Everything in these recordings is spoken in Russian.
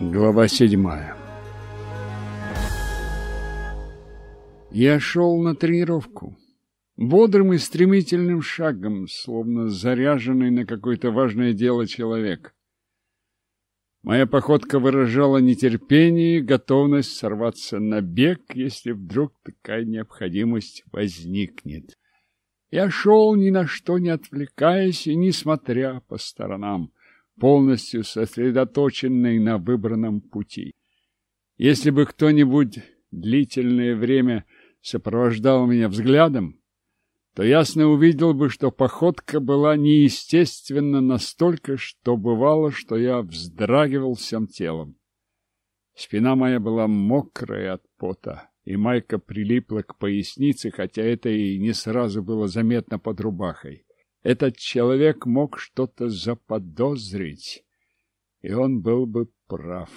Глава седьмая Я шел на тренировку. Бодрым и стремительным шагом, словно заряженный на какое-то важное дело человек. Моя походка выражала нетерпение и готовность сорваться на бег, если вдруг такая необходимость возникнет. Я шел ни на что не отвлекаясь и не смотря по сторонам полностью сосредоточенный на выбранном пути. Если бы кто-нибудь длительное время сопровождал меня взглядом, то ясно увидел бы, что походка была неестественна настолько, что бывало, что я вздрагивал всем телом. Спина моя была мокрая от пота, и майка прилипла к пояснице, хотя это и не сразу было заметно под рубахой. Этот человек мог что-то заподозрить, и он был бы прав.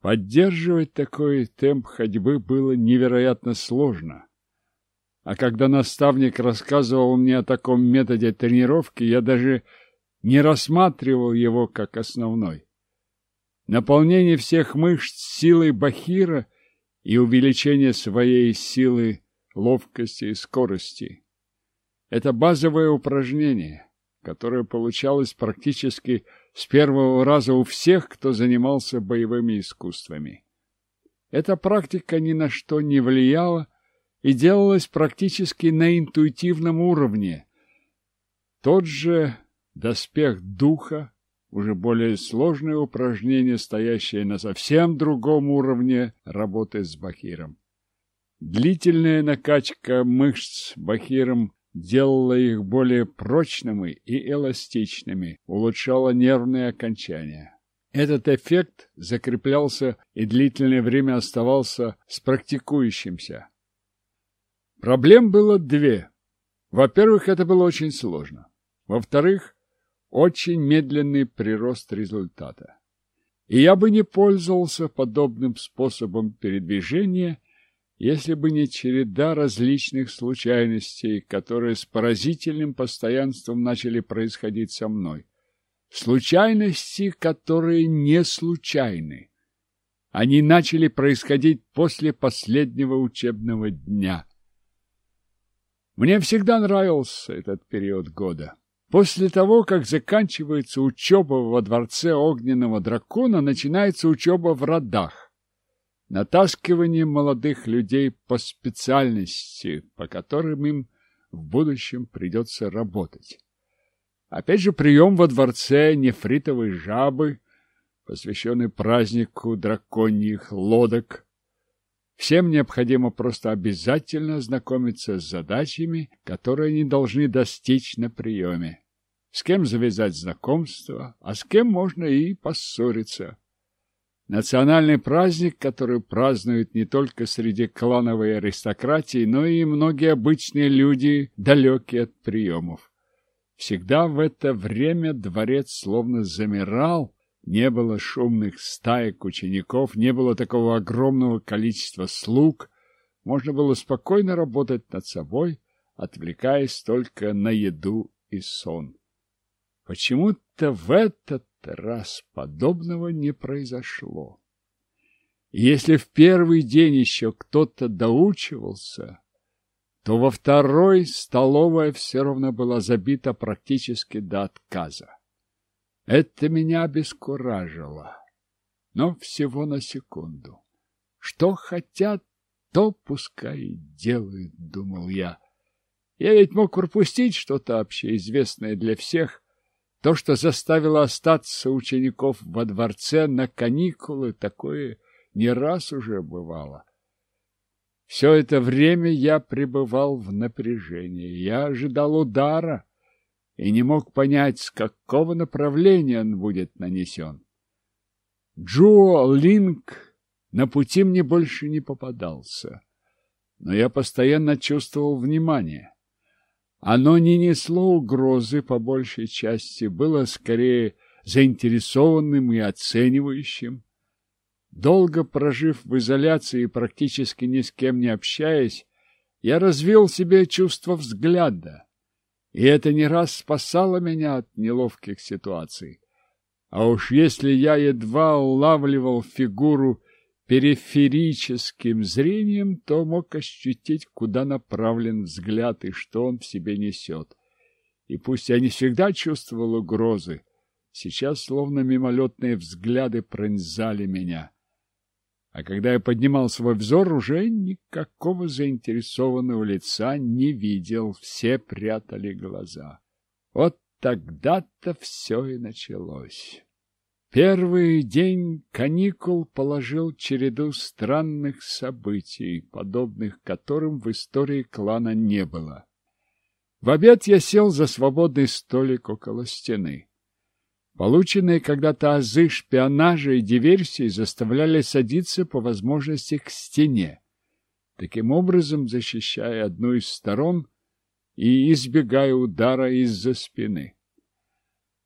Поддерживать такой темп ходьбы было невероятно сложно. А когда наставник рассказывал мне о таком методе тренировки, я даже не рассматривал его как основной. Наполнение всех мышц силой бахира и увеличение своей силы, ловкости и скорости. Это базовое упражнение, которое получалось практически с первого раза у всех, кто занимался боевыми искусствами. Эта практика ни на что не влияла и делалась практически на интуитивном уровне. Тот же доспех духа, уже более сложное упражнение, стоящее на совсем другом уровне работы с бахиром. Длительная накачка мышц бахиром делала их более прочными и эластичными, улучшала нервные окончания. Этот эффект закреплялся и длительное время оставался с практикующимся. Проблем было две. Во-первых, это было очень сложно. Во-вторых, очень медленный прирост результата. И я бы не пользовался подобным способом передвижения, если бы не череда различных случайностей, которые с поразительным постоянством начали происходить со мной. Случайности, которые не случайны. Они начали происходить после последнего учебного дня. Мне всегда нравился этот период года. После того, как заканчивается учеба во дворце огненного дракона, начинается учеба в родах натаскивание молодых людей по специальности, по которым им в будущем придется работать. Опять же, прием во дворце нефритовой жабы, посвященный празднику драконьих лодок. Всем необходимо просто обязательно ознакомиться с задачами, которые они должны достичь на приеме. С кем завязать знакомство, а с кем можно и поссориться. Национальный праздник, который празднуют не только среди клановой аристократии, но и многие обычные люди, далекие от приемов. Всегда в это время дворец словно замирал, не было шумных стаек учеников, не было такого огромного количества слуг, можно было спокойно работать над собой, отвлекаясь только на еду и сон. Почему-то в этот раз подобного не произошло. если в первый день еще кто-то доучивался, то во второй столовая все равно была забита практически до отказа. Это меня обескуражило, но всего на секунду. Что хотят, то пускай делают, думал я. Я ведь мог пропустить что-то общеизвестное для всех, то, что заставило остаться учеников во дворце на каникулы, такое не раз уже бывало. Все это время я пребывал в напряжении. Я ожидал удара и не мог понять, с какого направления он будет нанесен. Джуо Линк на пути мне больше не попадался, но я постоянно чувствовал внимание. Оно не несло угрозы по большей части, было скорее заинтересованным и оценивающим. Долго прожив в изоляции и практически ни с кем не общаясь, я развил себе чувство взгляда, и это не раз спасало меня от неловких ситуаций. А уж если я едва улавливал фигуру периферическим зрением, то мог ощутить, куда направлен взгляд и что он в себе несет. И пусть я не всегда чувствовал угрозы, сейчас словно мимолетные взгляды пронзали меня. А когда я поднимал свой взор, уже никакого заинтересованного лица не видел, все прятали глаза. Вот тогда-то все и началось. Первый день каникул положил череду странных событий, подобных которым в истории клана не было. В обед я сел за свободный столик около стены. Полученные когда-то азы шпионажа и диверсии заставляли садиться по возможности к стене, таким образом защищая одну из сторон и избегая удара из-за спины.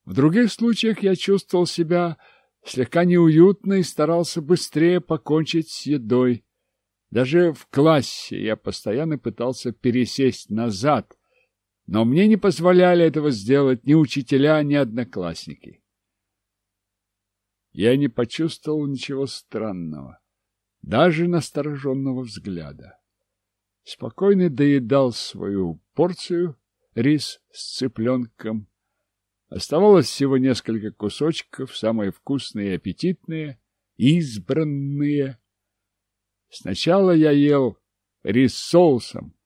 В других случаях я чувствовал себя слегка неуютно и старался быстрее покончить с едой. Даже в классе я постоянно пытался пересесть назад, но мне не позволяли этого сделать ни учителя, ни одноклассники я не почувствовал ничего странного, даже настороженного взгляда. Спокойно доедал свою порцию, рис с цыпленком. Оставалось всего несколько кусочков, самые вкусные и аппетитные, избранные. Сначала я ел рис с соусом,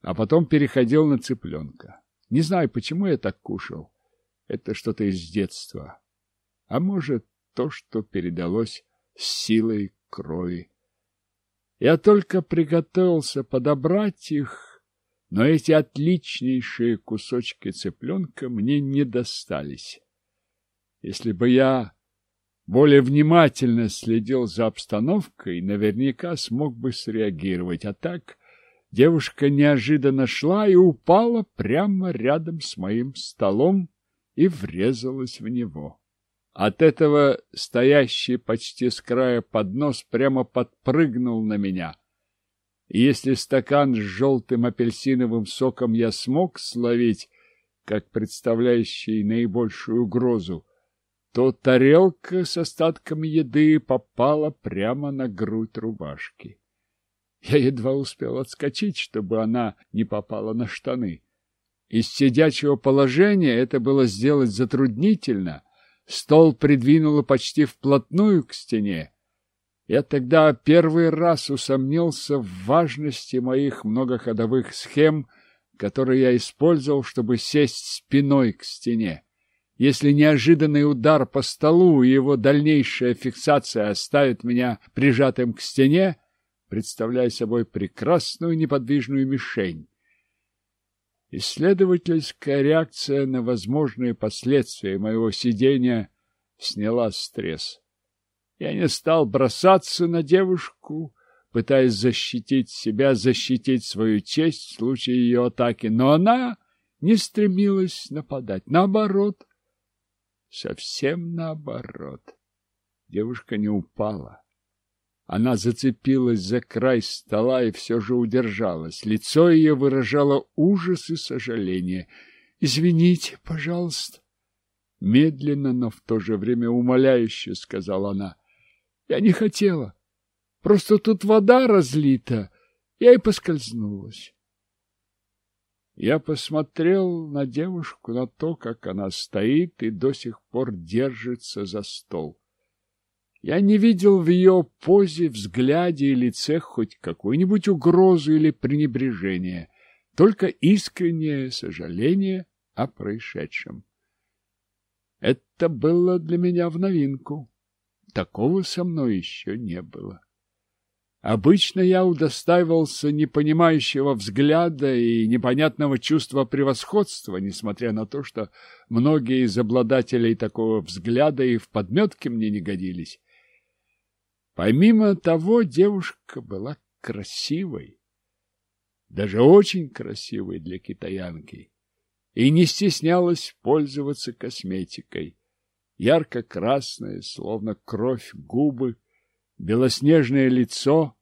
а потом переходил на цыпленка. Не знаю, почему я так кушал. Это что-то из детства. А может, то, что передалось силой крови. Я только приготовился подобрать их, но эти отличнейшие кусочки цыпленка мне не достались. Если бы я более внимательно следил за обстановкой, наверняка смог бы среагировать. А так девушка неожиданно шла и упала прямо рядом с моим столом и врезалась в него. От этого стоящий почти с края поднос прямо подпрыгнул на меня. Если стакан с желтым апельсиновым соком я смог словить, как представляющий наибольшую угрозу, то тарелка с остатками еды попала прямо на грудь рубашки. Я едва успел отскочить, чтобы она не попала на штаны. Из сидячего положения это было сделать затруднительно — Стол придвинуло почти вплотную к стене. Я тогда первый раз усомнился в важности моих многоходовых схем, которые я использовал, чтобы сесть спиной к стене. Если неожиданный удар по столу и его дальнейшая фиксация оставит меня прижатым к стене, представляя собой прекрасную неподвижную мишень. Исследовательская реакция на возможные последствия моего сидения сняла стресс. Я не стал бросаться на девушку, пытаясь защитить себя, защитить свою честь в случае ее атаки, но она не стремилась нападать. Наоборот, совсем наоборот. Девушка не упала. Она зацепилась за край стола и все же удержалась. Лицо ее выражало ужас и сожаление. «Извините, пожалуйста». Медленно, но в то же время умоляюще сказала она. «Я не хотела. Просто тут вода разлита. Я и поскользнулась». Я посмотрел на девушку, на то, как она стоит и до сих пор держится за стол. Я не видел в ее позе, взгляде и лице хоть какую-нибудь угрозу или пренебрежение, только искреннее сожаление о происшедшем. Это было для меня в новинку. Такого со мной еще не было. Обычно я удостаивался непонимающего взгляда и непонятного чувства превосходства, несмотря на то, что многие из обладателей такого взгляда и в подметке мне не годились. Помимо того, девушка была красивой, даже очень красивой для китаянки, и не стеснялась пользоваться косметикой. Ярко-красное, словно кровь, губы, белоснежное лицо,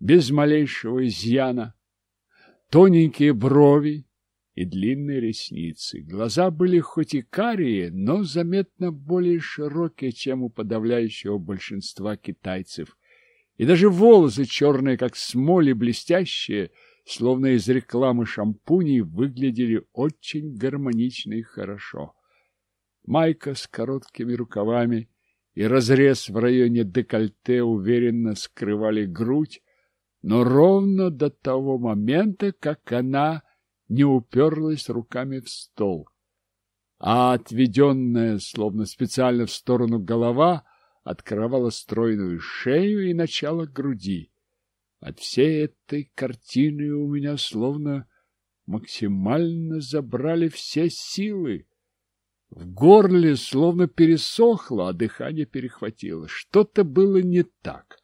без малейшего изъяна, тоненькие брови и длинные ресницы. Глаза были хоть и карие, но заметно более широкие, чем у подавляющего большинства китайцев. И даже волосы черные, как смоли, блестящие, словно из рекламы шампуней, выглядели очень гармонично и хорошо. Майка с короткими рукавами и разрез в районе декольте уверенно скрывали грудь, но ровно до того момента, как она не уперлась руками в стол, а отведенная, словно специально в сторону голова, открывала стройную шею и начало груди. От всей этой картины у меня словно максимально забрали все силы. В горле словно пересохло, а дыхание перехватило. Что-то было не так.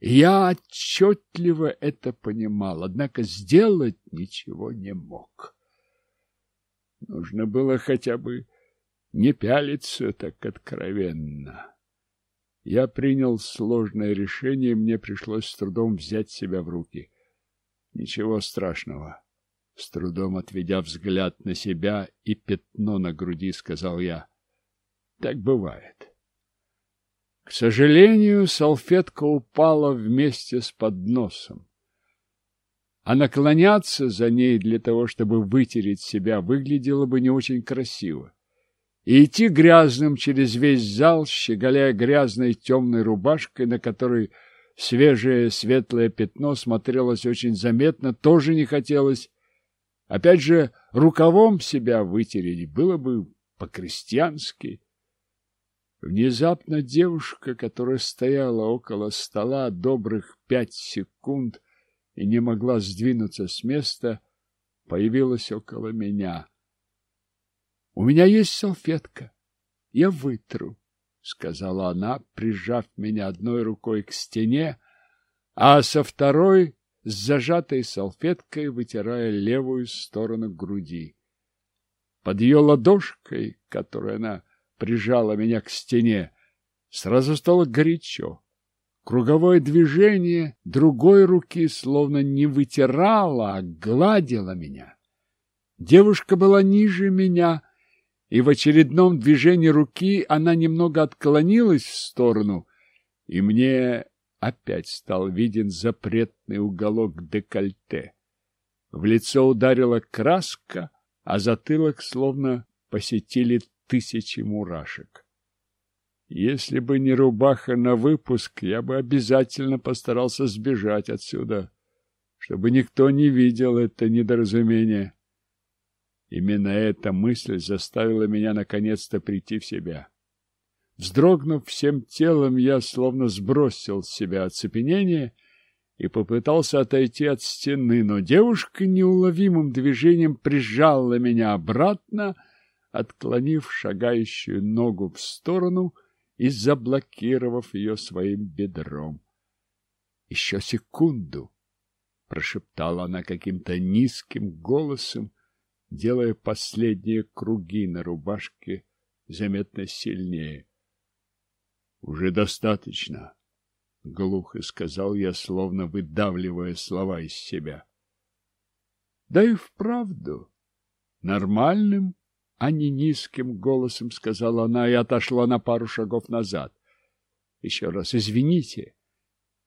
Я отчетливо это понимал, однако сделать ничего не мог. Нужно было хотя бы не пялиться так откровенно. Я принял сложное решение, мне пришлось с трудом взять себя в руки. Ничего страшного. С трудом отведя взгляд на себя и пятно на груди, сказал я. Так бывает. К сожалению, салфетка упала вместе с подносом. А наклоняться за ней для того, чтобы вытереть себя, выглядело бы не очень красиво. И идти грязным через весь зал, щеголяя грязной темной рубашкой, на которой свежее светлое пятно смотрелось очень заметно, тоже не хотелось. Опять же, рукавом себя вытереть было бы по-крестьянски. Внезапно девушка, которая стояла около стола добрых пять секунд и не могла сдвинуться с места, появилась около меня. — У меня есть салфетка. Я вытру, — сказала она, прижав меня одной рукой к стене, а со второй с зажатой салфеткой вытирая левую сторону груди. Под ее ладошкой, которую она прижала меня к стене. Сразу стало горячо. Круговое движение другой руки словно не вытирало, а гладило меня. Девушка была ниже меня, и в очередном движении руки она немного отклонилась в сторону, и мне опять стал виден запретный уголок декольте. В лицо ударила краска, а затылок словно посетили тысячи мурашек. Если бы не рубаха на выпуск, я бы обязательно постарался сбежать отсюда, чтобы никто не видел это недоразумение. Именно эта мысль заставила меня наконец-то прийти в себя. Вздрогнув всем телом, я словно сбросил с себя оцепенение и попытался отойти от стены, но девушка неуловимым движением прижала меня обратно, отклонив шагающую ногу в сторону и заблокировав ее своим бедром. «Еще секунду!» — прошептала она каким-то низким голосом, делая последние круги на рубашке заметно сильнее. «Уже достаточно!» — глухо сказал я, словно выдавливая слова из себя. Да и вправду, нормальным а не низким голосом сказала она и отошла на пару шагов назад. Еще раз извините.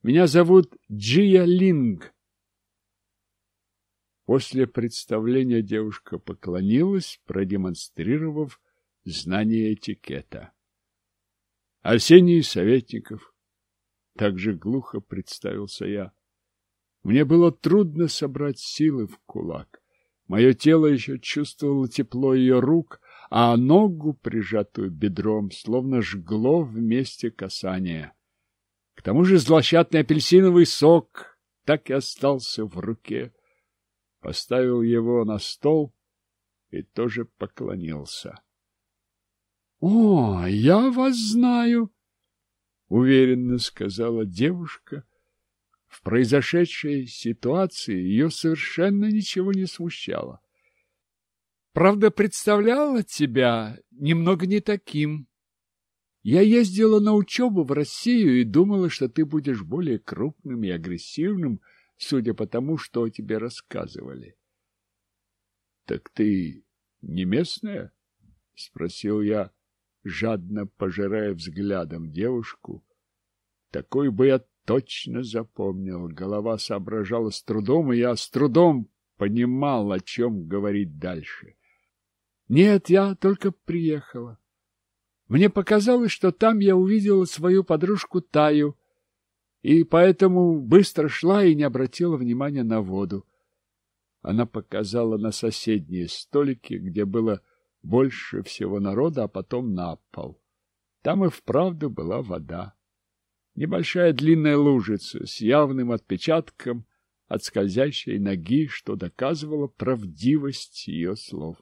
Меня зовут Джия Линг. После представления девушка поклонилась, продемонстрировав знание этикета. Арсений Советников. Также глухо представился я. Мне было трудно собрать силы в кулак. Мое тело еще чувствовало тепло ее рук, а ногу, прижатую бедром, словно жгло вместе касания. К тому же злосчастный апельсиновый сок так и остался в руке. Поставил его на стол и тоже поклонился. — О, я вас знаю! — уверенно сказала девушка, в произошедшей ситуации ее совершенно ничего не смущало. Правда, представляла тебя немного не таким. Я ездила на учебу в Россию и думала, что ты будешь более крупным и агрессивным, судя по тому, что о тебе рассказывали. — Так ты не местная? — спросил я, жадно пожирая взглядом девушку. Такой бы я точно запомнил. Голова соображала с трудом, и я с трудом понимал, о чем говорить дальше. Нет, я только приехала. Мне показалось, что там я увидела свою подружку Таю, и поэтому быстро шла и не обратила внимания на воду. Она показала на соседние столики, где было больше всего народа, а потом на пол. Там и вправду была вода. Небольшая длинная лужица с явным отпечатком от скользящей ноги, что доказывало правдивость ее слов.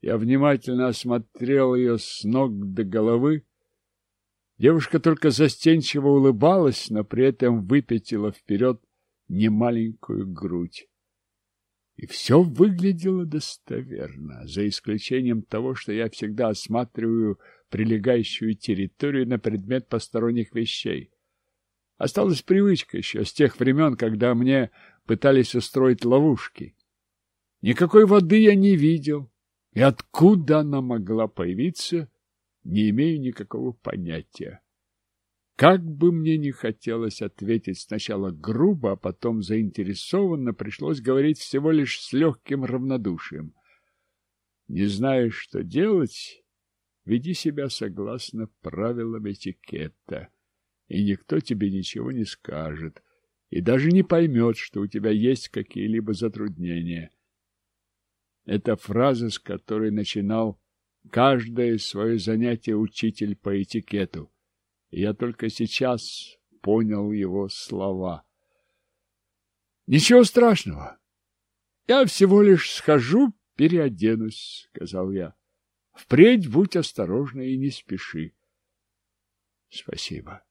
Я внимательно осмотрел ее с ног до головы. Девушка только застенчиво улыбалась, но при этом выпятила вперед немаленькую грудь. И все выглядело достоверно, за исключением того, что я всегда осматриваю прилегающую территорию на предмет посторонних вещей. Осталась привычка еще с тех времен, когда мне пытались устроить ловушки. Никакой воды я не видел, и откуда она могла появиться, не имею никакого понятия. Как бы мне ни хотелось ответить сначала грубо, а потом заинтересованно, пришлось говорить всего лишь с легким равнодушием. Не знаешь, что делать, веди себя согласно правилам этикета, и никто тебе ничего не скажет, и даже не поймет, что у тебя есть какие-либо затруднения. Это фраза, с которой начинал каждое свое занятие учитель по этикету. Я только сейчас понял его слова. Ничего страшного. Я всего лишь схожу, переоденусь, сказал я. Впредь будь осторожна и не спеши. Спасибо,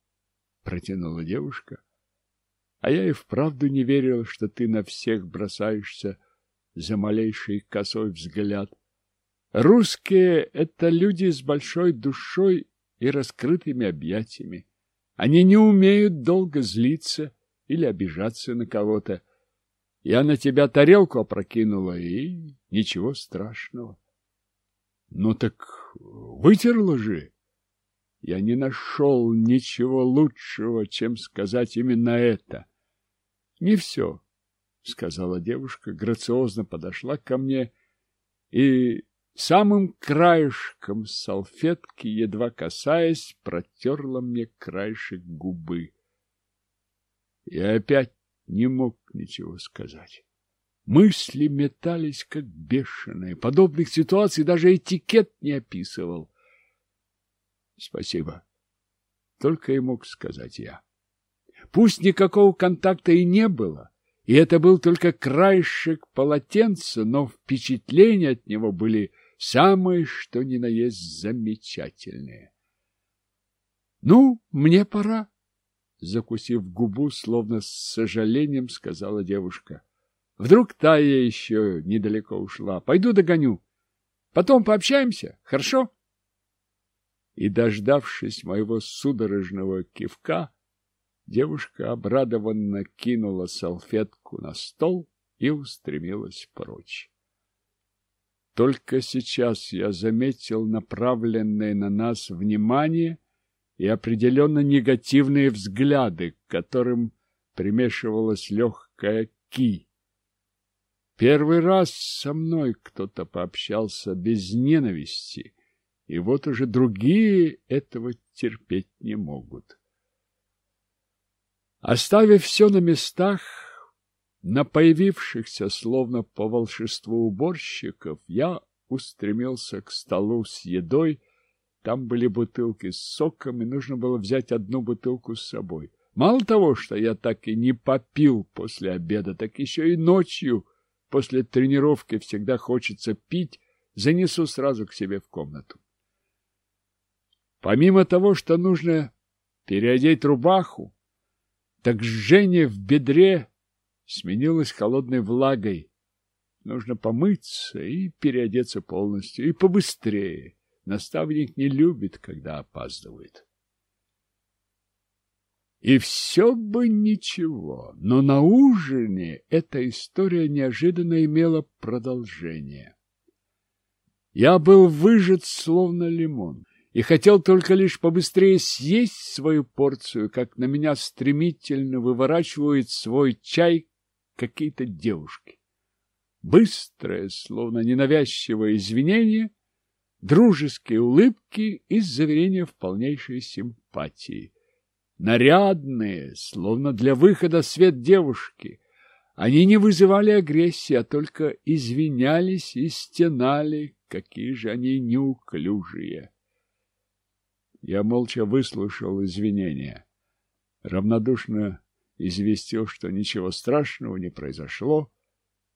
протянула девушка. А я и вправду не верил, что ты на всех бросаешься за малейший косой взгляд. Русские — это люди с большой душой и раскрытыми объятиями. Они не умеют долго злиться или обижаться на кого-то. Я на тебя тарелку опрокинула, и ничего страшного. Ну так вытерла же. Я не нашел ничего лучшего, чем сказать именно это. Не все, — сказала девушка, грациозно подошла ко мне и самым краешком салфетки, едва касаясь, протерла мне краешек губы. Я опять не мог ничего сказать. Мысли метались, как бешеные. Подобных ситуаций даже этикет не описывал. Спасибо. Только и мог сказать я. Пусть никакого контакта и не было, и это был только краешек полотенца, но впечатления от него были самые, что ни на есть, замечательные. — Ну, мне пора, — закусив губу, словно с сожалением сказала девушка. — Вдруг Тая еще недалеко ушла. Пойду догоню. Потом пообщаемся, хорошо? И, дождавшись моего судорожного кивка, девушка обрадованно кинула салфетку на стол и устремилась прочь. Только сейчас я заметил направленное на нас внимание и определенно негативные взгляды, к которым примешивалась легкая ки. Первый раз со мной кто-то пообщался без ненависти, и вот уже другие этого терпеть не могут. Оставив все на местах, на появившихся, словно по волшебству уборщиков, я устремился к столу с едой. Там были бутылки с соком, и нужно было взять одну бутылку с собой. Мало того, что я так и не попил после обеда, так еще и ночью, после тренировки, всегда хочется пить, занесу сразу к себе в комнату. Помимо того, что нужно переодеть рубаху, так жжение в бедре сменилась холодной влагой. Нужно помыться и переодеться полностью, и побыстрее. Наставник не любит, когда опаздывает. И все бы ничего, но на ужине эта история неожиданно имела продолжение. Я был выжат словно лимон и хотел только лишь побыстрее съесть свою порцию, как на меня стремительно выворачивают свой чай какие-то девушки. Быстрое, словно ненавязчивое извинение, дружеские улыбки и заверения в полнейшей симпатии. Нарядные, словно для выхода свет девушки, они не вызывали агрессии, а только извинялись и стенали, какие же они неуклюжие. Я молча выслушал извинения. Равнодушно известил, что ничего страшного не произошло,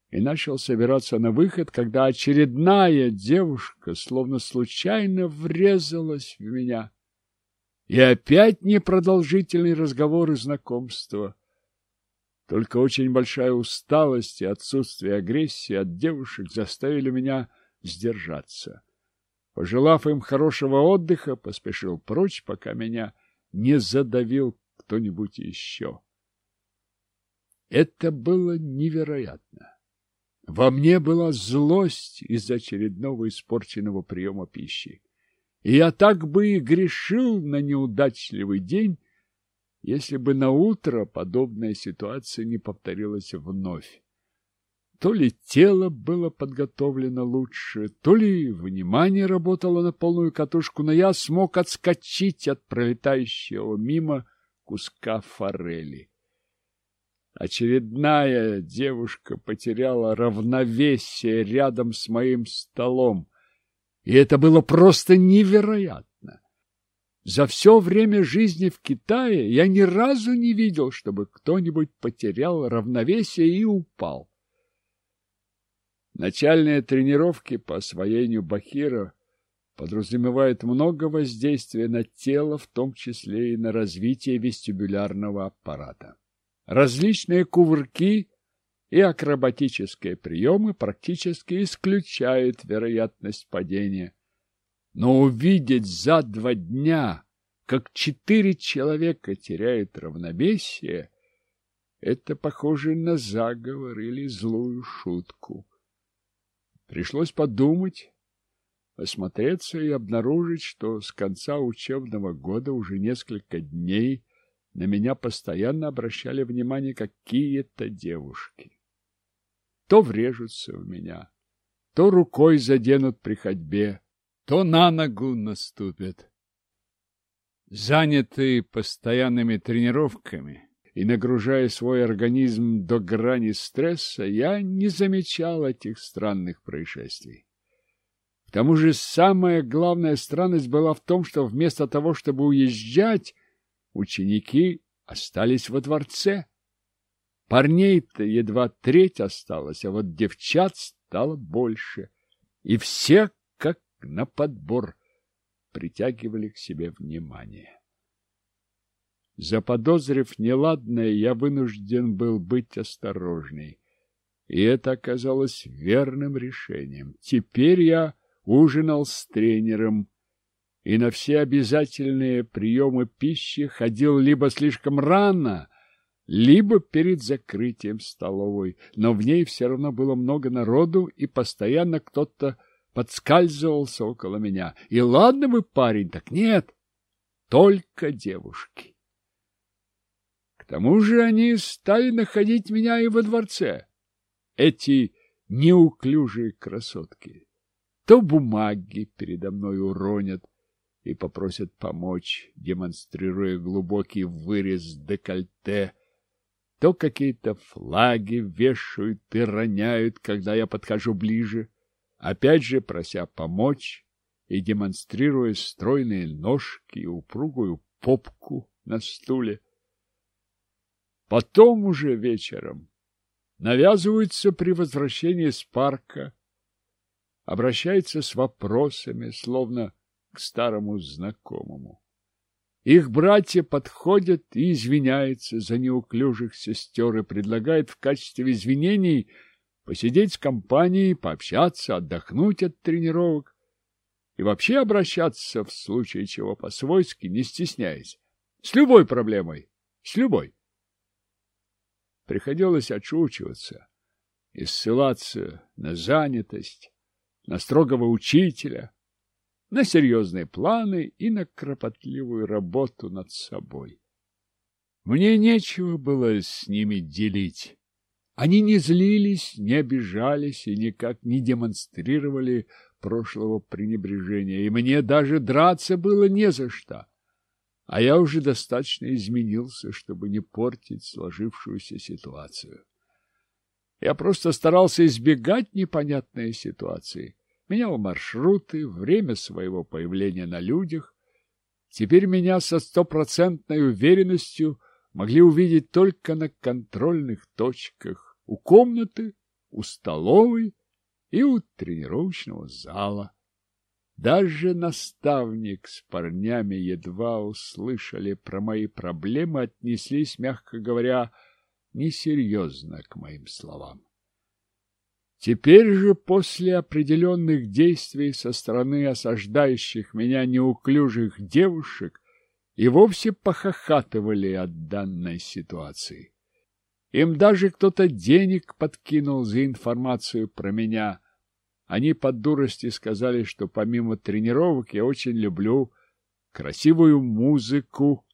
и начал собираться на выход, когда очередная девушка словно случайно врезалась в меня. И опять непродолжительный разговор и знакомство. Только очень большая усталость и отсутствие агрессии от девушек заставили меня сдержаться. Пожелав им хорошего отдыха, поспешил прочь, пока меня не задавил кто-нибудь еще. Это было невероятно. Во мне была злость из-за очередного испорченного приема пищи. И я так бы и грешил на неудачливый день, если бы на утро подобная ситуация не повторилась вновь. То ли тело было подготовлено лучше, то ли внимание работало на полную катушку, но я смог отскочить от пролетающего мимо куска форели. Очередная девушка потеряла равновесие рядом с моим столом. И это было просто невероятно. За все время жизни в Китае я ни разу не видел, чтобы кто-нибудь потерял равновесие и упал. Начальные тренировки по освоению бахира подразумевают много воздействия на тело, в том числе и на развитие вестибулярного аппарата. Различные кувырки и акробатические приемы практически исключают вероятность падения. Но увидеть за два дня, как четыре человека теряют равновесие, это похоже на заговор или злую шутку. Пришлось подумать, осмотреться и обнаружить, что с конца учебного года уже несколько дней на меня постоянно обращали внимание какие-то девушки. То врежутся в меня, то рукой заденут при ходьбе, то на ногу наступят. Занятый постоянными тренировками и нагружая свой организм до грани стресса, я не замечал этих странных происшествий. К тому же самая главная странность была в том, что вместо того, чтобы уезжать, ученики остались во дворце. Парней-то едва треть осталось, а вот девчат стало больше. И все, как на подбор, притягивали к себе внимание. Заподозрив неладное, я вынужден был быть осторожней. И это оказалось верным решением. Теперь я ужинал с тренером, и на все обязательные приемы пищи ходил либо слишком рано, либо перед закрытием столовой, но в ней все равно было много народу, и постоянно кто-то подскальзывался около меня. И ладно бы парень, так нет, только девушки. К тому же они стали находить меня и во дворце. Эти неуклюжие красотки. То бумаги передо мной уронят, и попросят помочь, демонстрируя глубокий вырез декольте, то какие-то флаги вешают и роняют, когда я подхожу ближе, опять же прося помочь и демонстрируя стройные ножки и упругую попку на стуле. Потом уже вечером навязываются при возвращении с парка, обращаются с вопросами, словно старому знакомому. Их братья подходят и извиняются за неуклюжих сестер и предлагают в качестве извинений посидеть с компанией, пообщаться, отдохнуть от тренировок и вообще обращаться в случае чего по-свойски, не стесняясь, с любой проблемой, С любой. Приходилось отшучиваться и ссылаться на занятость, на строгого учителя, на серьезные планы и на кропотливую работу над собой. Мне нечего было с ними делить. Они не злились, не обижались и никак не демонстрировали прошлого пренебрежения, и мне даже драться было не за что. А я уже достаточно изменился, чтобы не портить сложившуюся ситуацию. Я просто старался избегать непонятной ситуации, менял маршруты, время своего появления на людях. Теперь меня со стопроцентной уверенностью могли увидеть только на контрольных точках у комнаты, у столовой и у тренировочного зала. Даже наставник с парнями едва услышали про мои проблемы, отнеслись, мягко говоря, несерьезно к моим словам. Теперь же, после определенных действий со стороны осаждающих меня неуклюжих девушек, и вовсе похохатывали от данной ситуации. Им даже кто-то денег подкинул за информацию про меня. Они под дурости сказали, что помимо тренировок я очень люблю красивую музыку,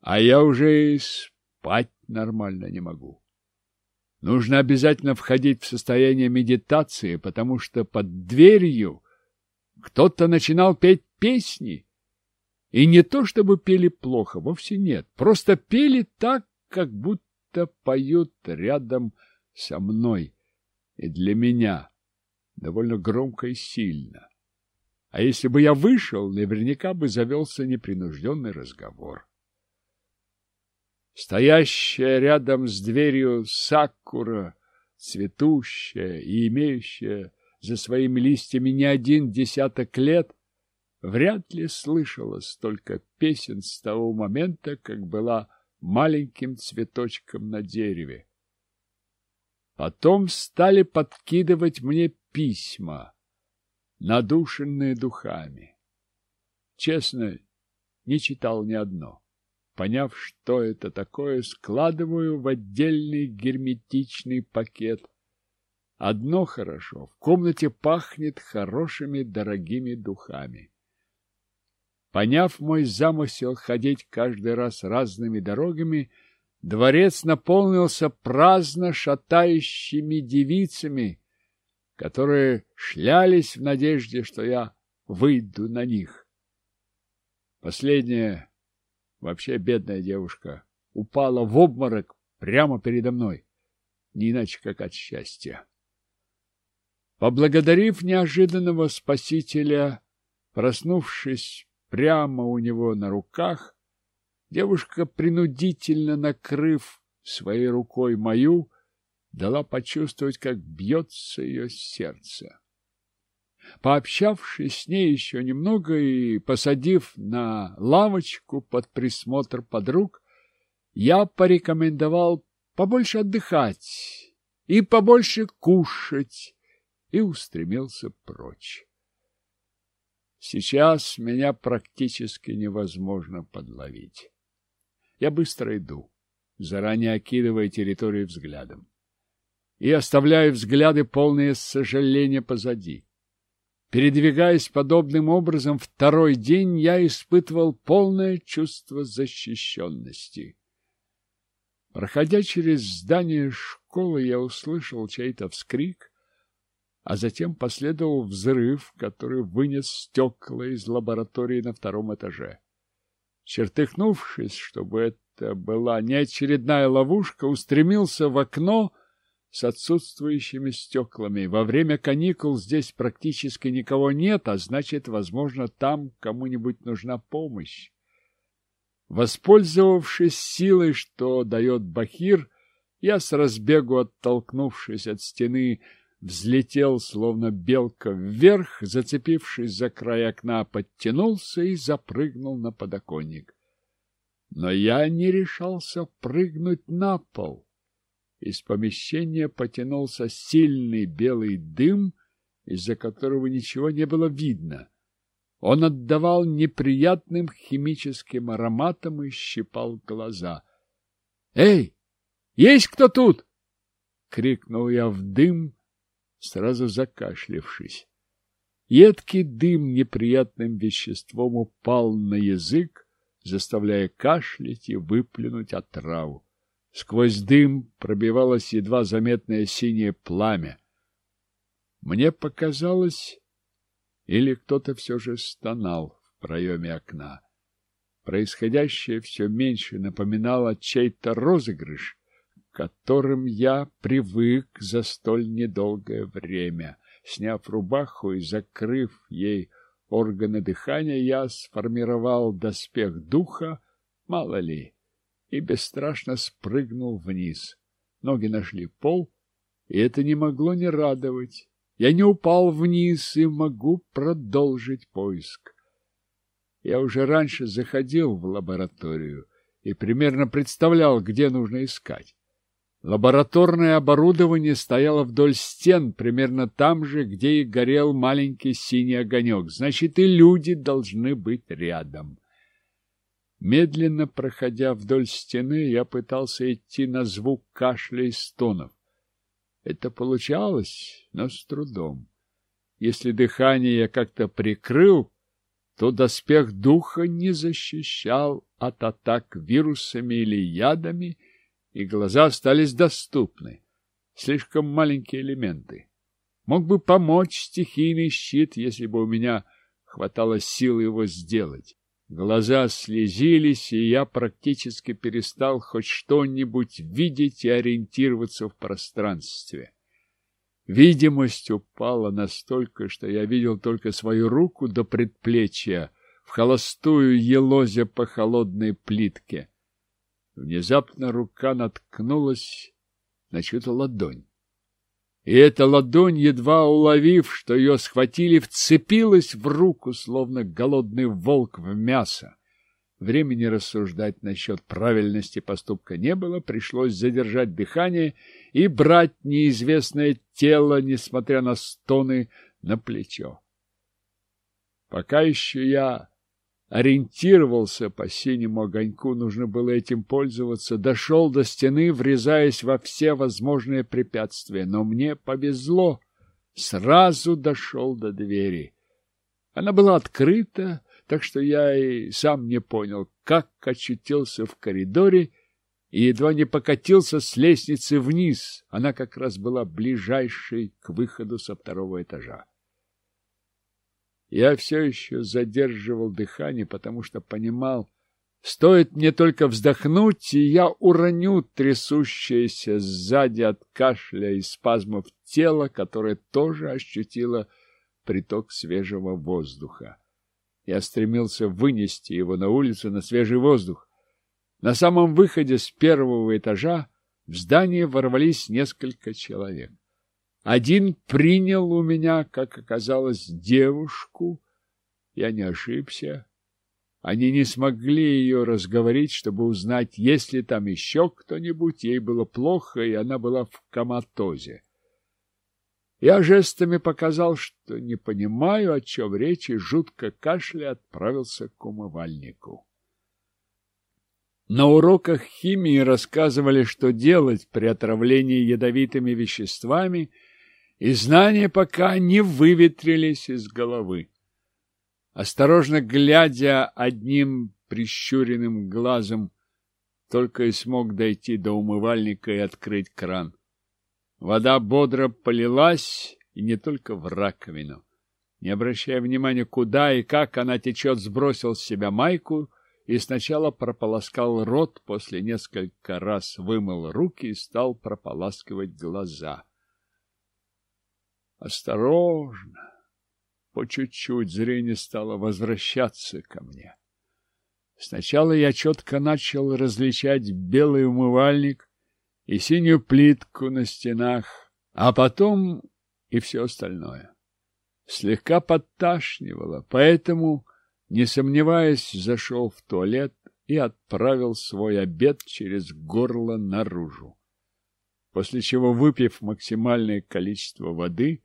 а я уже и спать нормально не могу. Нужно обязательно входить в состояние медитации, потому что под дверью кто-то начинал петь песни. И не то чтобы пели плохо, вовсе нет, просто пели так, как будто поют рядом со мной и для меня довольно громко и сильно. А если бы я вышел, наверняка бы завелся непринужденный разговор. Стоящая рядом с дверью сакура, цветущая и имеющая за своими листьями не один десяток лет, вряд ли слышала столько песен с того момента, как была маленьким цветочком на дереве. Потом стали подкидывать мне письма, надушенные духами. Честно, не читал ни одно. Поняв, что это такое, складываю в отдельный герметичный пакет. Одно хорошо, в комнате пахнет хорошими дорогими духами. Поняв мой замысел ходить каждый раз разными дорогами, дворец наполнился праздно шатающими девицами, которые шлялись в надежде, что я выйду на них. Последняя, вообще бедная девушка, упала в обморок прямо передо мной, не иначе как от счастья. Поблагодарив неожиданного спасителя, проснувшись прямо у него на руках, девушка, принудительно накрыв своей рукой мою, дала почувствовать, как бьется ее сердце. Пообщавшись с ней еще немного и посадив на лавочку под присмотр подруг, я порекомендовал побольше отдыхать и побольше кушать и устремился прочь. Сейчас меня практически невозможно подловить. Я быстро иду, заранее окидывая территорию взглядом. И оставляю взгляды, полные сожаления позади. Передвигаясь подобным образом второй день, я испытывал полное чувство защищенности. Проходя через здание школы, я услышал чей-то вскрик, а затем последовал взрыв, который вынес стекла из лаборатории на втором этаже. Чертыхнувшись, чтобы это была не очередная ловушка, устремился в окно с отсутствующими стеклами. Во время каникул здесь практически никого нет, а значит, возможно, там кому-нибудь нужна помощь. Воспользовавшись силой, что дает Бахир, я с разбегу, оттолкнувшись от стены, взлетел, словно белка, вверх, зацепившись за край окна, подтянулся и запрыгнул на подоконник. Но я не решался прыгнуть на пол. Из помещения потянулся сильный белый дым, из-за которого ничего не было видно. Он отдавал неприятным химическим ароматом и щипал глаза. «Эй, есть кто тут?» — крикнул я в дым, сразу закашлившись. Едкий дым неприятным веществом упал на язык, заставляя кашлять и выплюнуть отраву. Сквозь дым пробивалось едва заметное синее пламя. Мне показалось, или кто-то все же стонал в проеме окна. Происходящее все меньше напоминало чей-то розыгрыш, к которым я привык за столь недолгое время. Сняв рубаху и закрыв ей органы дыхания, я сформировал доспех духа, мало ли, и бесстрашно спрыгнул вниз. Ноги нашли пол, и это не могло не радовать. Я не упал вниз и могу продолжить поиск. Я уже раньше заходил в лабораторию и примерно представлял, где нужно искать. Лабораторное оборудование стояло вдоль стен, примерно там же, где и горел маленький синий огонек. Значит, и люди должны быть рядом. Медленно проходя вдоль стены, я пытался идти на звук кашля и стонов. Это получалось, но с трудом. Если дыхание я как-то прикрыл, то доспех духа не защищал от атак вирусами или ядами, и глаза остались доступны. Слишком маленькие элементы. Мог бы помочь стихийный щит, если бы у меня хватало сил его сделать. Глаза слезились, и я практически перестал хоть что-нибудь видеть и ориентироваться в пространстве. Видимость упала настолько, что я видел только свою руку до предплечья, в холостую елозя по холодной плитке. Внезапно рука наткнулась на чью-то ладонь. И эта ладонь, едва уловив, что ее схватили, вцепилась в руку, словно голодный волк в мясо. Времени рассуждать насчет правильности поступка не было, пришлось задержать дыхание и брать неизвестное тело, несмотря на стоны, на плечо. Пока еще я ориентировался по синему огоньку, нужно было этим пользоваться, дошел до стены, врезаясь во все возможные препятствия. Но мне повезло, сразу дошел до двери. Она была открыта, так что я и сам не понял, как очутился в коридоре и едва не покатился с лестницы вниз. Она как раз была ближайшей к выходу со второго этажа. Я все еще задерживал дыхание, потому что понимал, стоит мне только вздохнуть, и я уроню трясущееся сзади от кашля и спазмов тело, которое тоже ощутило приток свежего воздуха. Я стремился вынести его на улицу на свежий воздух. На самом выходе с первого этажа в здание ворвались несколько человек. Один принял у меня, как оказалось, девушку. Я не ошибся. Они не смогли ее разговорить, чтобы узнать, есть ли там еще кто-нибудь. Ей было плохо, и она была в коматозе. Я жестами показал, что не понимаю, о чем речь, и жутко кашля отправился к умывальнику. На уроках химии рассказывали, что делать при отравлении ядовитыми веществами – и знания пока не выветрились из головы. Осторожно глядя одним прищуренным глазом, только и смог дойти до умывальника и открыть кран. Вода бодро полилась, и не только в раковину. Не обращая внимания, куда и как она течет, сбросил с себя майку и сначала прополоскал рот, после несколько раз вымыл руки и стал прополаскивать глаза. Осторожно, по чуть-чуть зрение стало возвращаться ко мне. Сначала я четко начал различать белый умывальник и синюю плитку на стенах, а потом и все остальное. Слегка подташнивало, поэтому, не сомневаясь, зашел в туалет и отправил свой обед через горло наружу. После чего, выпив максимальное количество воды,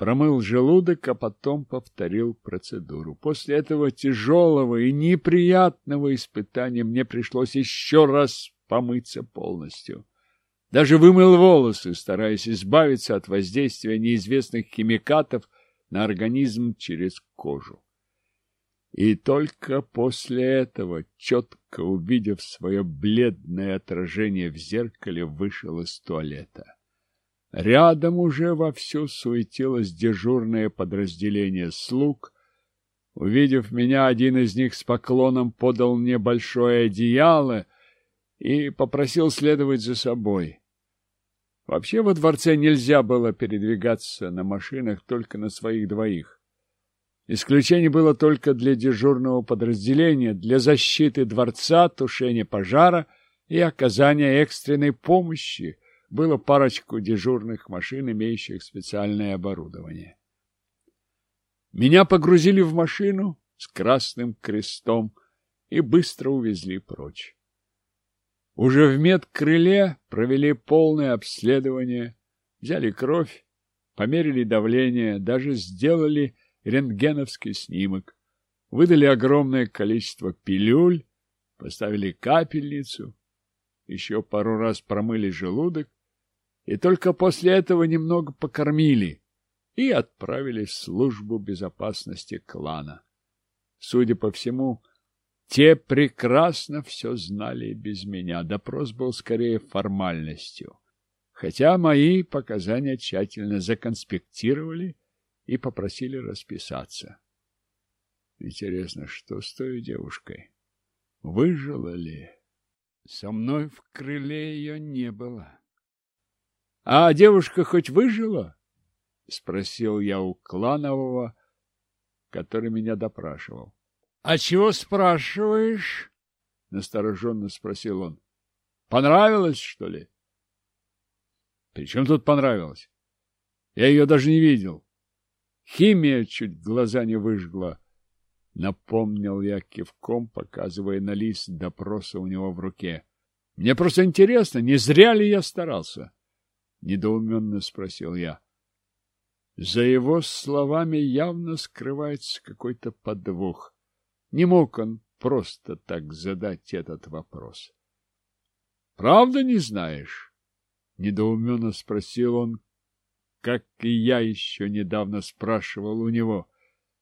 промыл желудок, а потом повторил процедуру. После этого тяжелого и неприятного испытания мне пришлось еще раз помыться полностью. Даже вымыл волосы, стараясь избавиться от воздействия неизвестных химикатов на организм через кожу. И только после этого, четко увидев свое бледное отражение в зеркале, вышел из туалета. Рядом уже вовсю суетилось дежурное подразделение слуг. Увидев меня, один из них с поклоном подал мне большое одеяло и попросил следовать за собой. Вообще во дворце нельзя было передвигаться на машинах только на своих двоих. Исключение было только для дежурного подразделения, для защиты дворца, тушения пожара и оказания экстренной помощи. Было парочку дежурных машин, имеющих специальное оборудование. Меня погрузили в машину с красным крестом и быстро увезли прочь. Уже в медкрыле провели полное обследование, взяли кровь, померили давление, даже сделали рентгеновский снимок, выдали огромное количество пилюль, поставили капельницу, еще пару раз промыли желудок, и только после этого немного покормили и отправили в службу безопасности клана. Судя по всему, те прекрасно все знали без меня. Допрос был скорее формальностью. Хотя мои показания тщательно законспектировали и попросили расписаться. Интересно, что с той девушкой? Выжила ли? Со мной в крыле ее не было. — А девушка хоть выжила? — спросил я у Кланового, который меня допрашивал. — А чего спрашиваешь? — настороженно спросил он. — Понравилось, что ли? — При чем тут понравилось? Я ее даже не видел. Химия чуть глаза не выжгла. Напомнил я кивком, показывая на лист допроса у него в руке. — Мне просто интересно, не зря ли я старался? — недоуменно спросил я. За его словами явно скрывается какой-то подвох. Не мог он просто так задать этот вопрос. — Правда не знаешь? — недоуменно спросил он, как и я еще недавно спрашивал у него.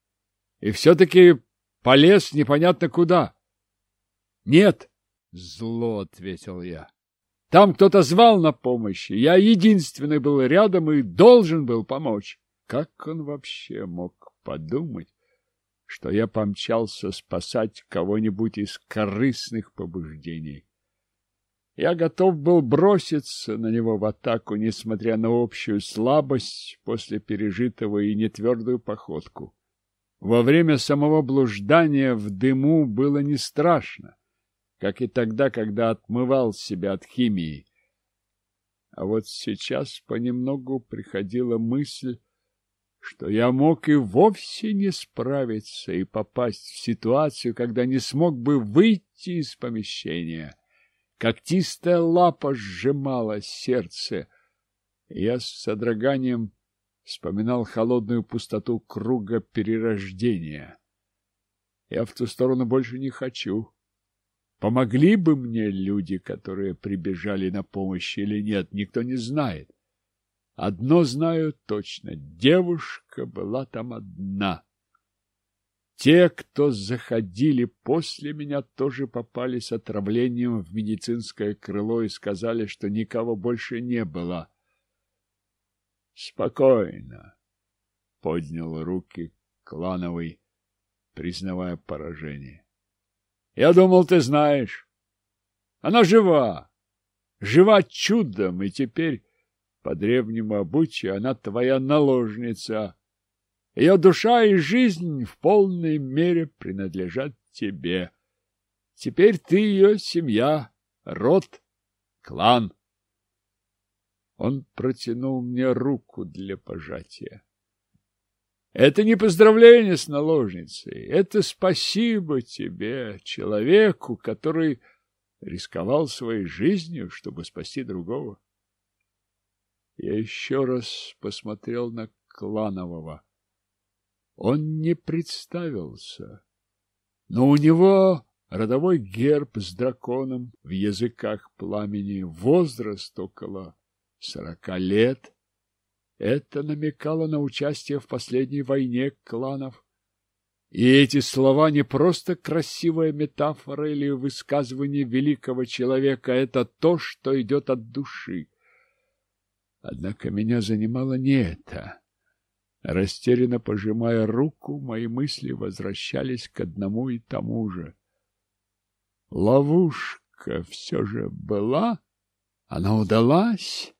— И все-таки полез непонятно куда. — Нет, — зло ответил я. Там кто-то звал на помощь, я единственный был рядом и должен был помочь. Как он вообще мог подумать, что я помчался спасать кого-нибудь из корыстных побуждений. Я готов был броситься на него в атаку, несмотря на общую слабость после пережитого и нетвердую походку. Во время самого блуждания в дыму было не страшно, как и тогда, когда отмывал себя от химии. А вот сейчас понемногу приходила мысль, что я мог и вовсе не справиться и попасть в ситуацию, когда не смог бы выйти из помещения. Когтистая лапа сжимала сердце. Я с содроганием вспоминал холодную пустоту круга перерождения. Я в ту сторону больше не хочу. Помогли бы мне люди, которые прибежали на помощь или нет, никто не знает. Одно знаю точно — девушка была там одна. Те, кто заходили после меня, тоже попали с отравлением в медицинское крыло и сказали, что никого больше не было. Спокойно, — поднял руки клановый, признавая поражение. Я думал, ты знаешь. Она жива, жива чудом, и теперь по древнему обычаю она твоя наложница. Ее душа и жизнь в полной мере принадлежат тебе. Теперь ты ее семья, род, клан. Он протянул мне руку для пожатия. Это не поздравление с наложницей, это спасибо тебе, человеку, который рисковал своей жизнью, чтобы спасти другого. Я еще раз посмотрел на Кланового. Он не представился, но у него родовой герб с драконом в языках пламени, возраст около сорока лет. Это намекало на участие в последней войне кланов. И эти слова не просто красивая метафора или высказывание великого человека, это то, что идет от души. Однако меня занимало не это. Растерянно пожимая руку, мои мысли возвращались к одному и тому же. Ловушка все же была? Она удалась?